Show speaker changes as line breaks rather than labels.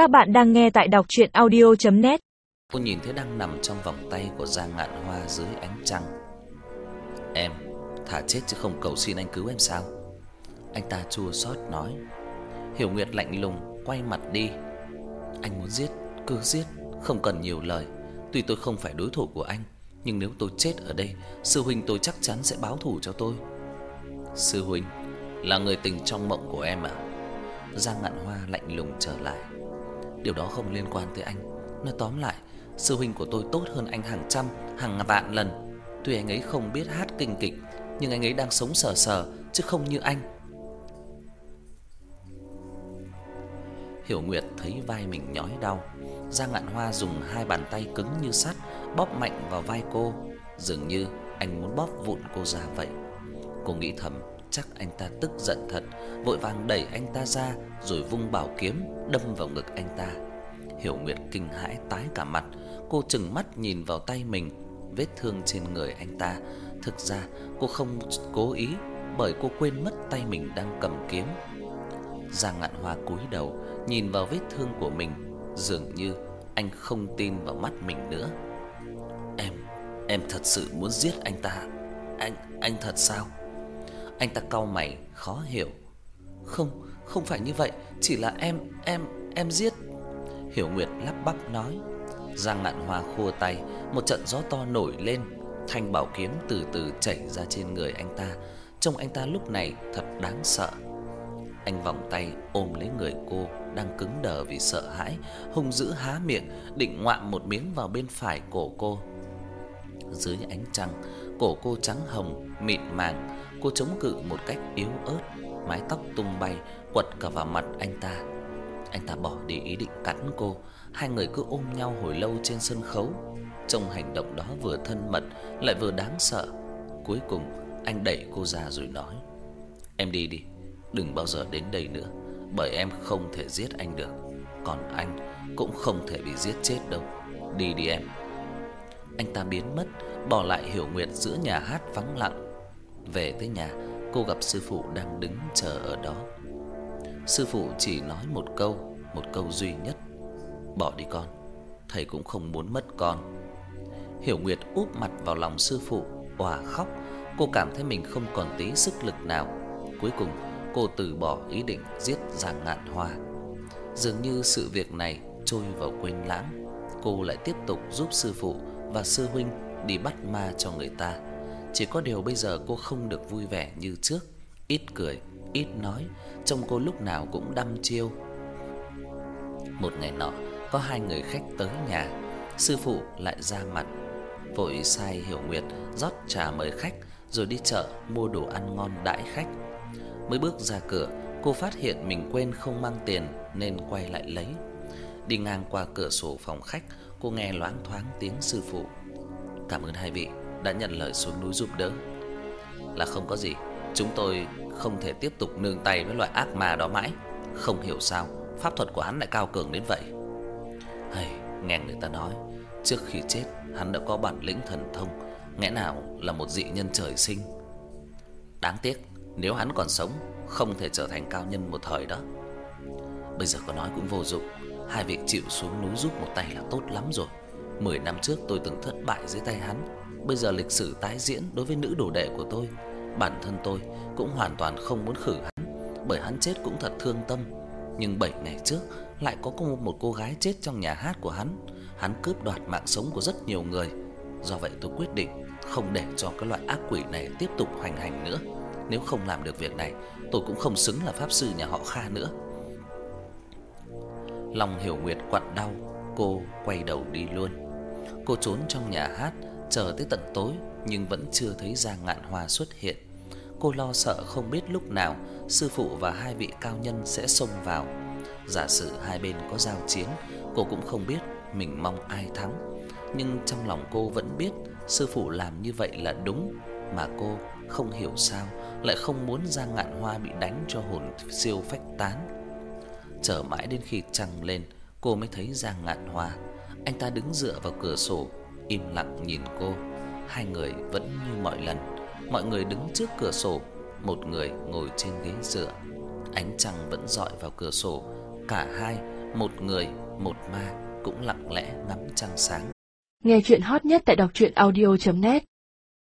Các bạn đang nghe tại đọc chuyện audio.net
Cô nhìn thấy đang nằm trong vòng tay của Giang Ngạn Hoa dưới ánh trăng. Em, thả chết chứ không cầu xin anh cứu em sao? Anh ta chua xót nói. Hiểu Nguyệt lạnh lùng quay mặt đi. Anh muốn giết, cứ giết, không cần nhiều lời. Tuy tôi không phải đối thủ của anh, nhưng nếu tôi chết ở đây, sư huynh tôi chắc chắn sẽ báo thù cho tôi. Sư huynh là người tình trong mộng của em à? Giang Ngạn Hoa lạnh lùng trở lại. Điều đó không liên quan tới anh. Nói tóm lại, sư huynh của tôi tốt hơn anh hàng trăm, hàng vạn lần. Tuy anh ấy không biết hát kinh kịch, nhưng anh ấy đang sống sờ sờ chứ không như anh. Hiểu Nguyệt thấy vai mình nhói đau, Giang Ngạn Hoa dùng hai bàn tay cứng như sắt bóp mạnh vào vai cô, dường như anh muốn bóp vụn cô ra vậy. Cô nghĩ thầm, chắc anh ta tức giận thật, vội vàng đẩy anh ta ra rồi vung bảo kiếm đâm vào ngực anh ta. Hiểu Nguyệt kinh hãi tái cả mặt, cô trừng mắt nhìn vào tay mình, vết thương trên người anh ta. Thực ra cô không cố ý bởi cô quên mất tay mình đang cầm kiếm. Giang Ngạn Hoa cúi đầu, nhìn vào vết thương của mình, dường như anh không tin vào mắt mình nữa. Em, em thật sự muốn giết anh ta. Anh, anh thật sao? Anh ta cau mày khó hiểu. Không, không phải như vậy, chỉ là em, em, em giết. Hiểu Nguyệt lắp bắp nói. Giang Ngạn Hoa khua tay, một trận gió to nổi lên, thanh bảo kiếm từ từ chảy ra trên người anh ta. Trông anh ta lúc này thật đáng sợ. Anh vòng tay ôm lấy người cô đang cứng đờ vì sợ hãi, hung dữ há miệng định ngoạm một miếng vào bên phải cổ cô. Dưới ánh trăng, cổ cô trắng hồng, mịn màng, cô chống cự một cách yếu ớt, mái tóc tung bay quật cả vào mặt anh ta. Anh ta bỏ đi ý định cắn cô, hai người cứ ôm nhau hồi lâu trên sân khấu. Trong hành động đó vừa thân mật lại vừa đáng sợ. Cuối cùng anh đẩy cô ra rồi nói: "Em đi đi, đừng bao giờ đến đây nữa, bởi em không thể giết anh được, còn anh cũng không thể bị giết chết đâu. Đi đi em." Anh ta biến mất, bỏ lại Hiểu Nguyệt giữa nhà hát vắng lặng. Về tới nhà, cô gặp sư phụ đang đứng chờ ở đó. Sư phụ chỉ nói một câu, một câu duy nhất: "Bỏ đi con, thầy cũng không muốn mất con." Hiểu Nguyệt úp mặt vào lòng sư phụ, òa khóc, cô cảm thấy mình không còn tí sức lực nào. Cuối cùng, cô từ bỏ ý định giết Giang Ngạn Hoa. Dường như sự việc này trôi vào quên lãng, cô lại tiếp tục giúp sư phụ và sư huynh đi bắt ma cho người ta. Chỉ có điều bây giờ cô không được vui vẻ như trước, ít cười, ít nói, trông cô lúc nào cũng đăm chiêu. Một ngày nọ, có hai người khách tới nhà, sư phụ lại ra mặt, vội sai Hiểu Nguyệt rót trà mời khách rồi đi chợ mua đồ ăn ngon đãi khách. Mới bước ra cửa, cô phát hiện mình quên không mang tiền nên quay lại lấy. Đi ngang qua cửa sổ phòng khách, cô nghe loáng thoáng tiếng sư phụ. "Cảm ơn hai vị đã nhận lời xuống núi giúp đỡ." "Là không có gì, chúng tôi không thể tiếp tục nương tay với loại ác ma đó mãi, không hiểu sao pháp thuật của hắn lại cao cường đến vậy." Hay, nghe người ta nói, trước khi chết hắn đã có bản lĩnh thần thông, nghĩa nào là một dị nhân trời sinh. Đáng tiếc, nếu hắn còn sống, không thể trở thành cao nhân một thời đó. Bây giờ có nói cũng vô dụng, hai vị chịu xuống núi giúp một tay là tốt lắm rồi. Mười năm trước tôi từng thất bại dưới tay hắn, bây giờ lịch sử tái diễn đối với nữ đồ đệ của tôi, bản thân tôi cũng hoàn toàn không muốn khử hắn, bởi hắn chết cũng thật thương tâm. Nhưng 7 ngày trước lại có một cô gái chết trong nhà hát của hắn, hắn cướp đoạt mạng sống của rất nhiều người. Do vậy tôi quyết định không để cho cái loại ác quỷ này tiếp tục hoành hành nữa. Nếu không làm được việc này, tôi cũng không xứng là pháp sư nhà họ Kha nữa. Lòng Hiểu Nguyệt quặn đau, cô quay đầu đi luôn. Cô trốn trong nhà hát, chờ tới tận tối nhưng vẫn chưa thấy Giang Ngạn Hoa xuất hiện. Cô lo sợ không biết lúc nào sư phụ và hai vị cao nhân sẽ xông vào. Giả sử hai bên có giao chiến, cô cũng không biết mình mong ai thắng, nhưng trong lòng cô vẫn biết sư phụ làm như vậy là đúng, mà cô không hiểu sao lại không muốn Giang Ngạn Hoa bị đánh cho hồn siêu phách tán. Chờ mãi đến khi trăng lên, cô mới thấy Giang Ngạn Hoa. Anh ta đứng dựa vào cửa sổ, im lặng nhìn cô. Hai người vẫn như mọi lần, mọi người đứng trước cửa sổ, một người ngồi trên ghế dựa. Ánh trăng vẫn dọi vào cửa sổ, cả hai một người, một ma cũng lặng lẽ ngắm trăng sáng.
Nghe chuyện hot nhất tại đọc truyện audio net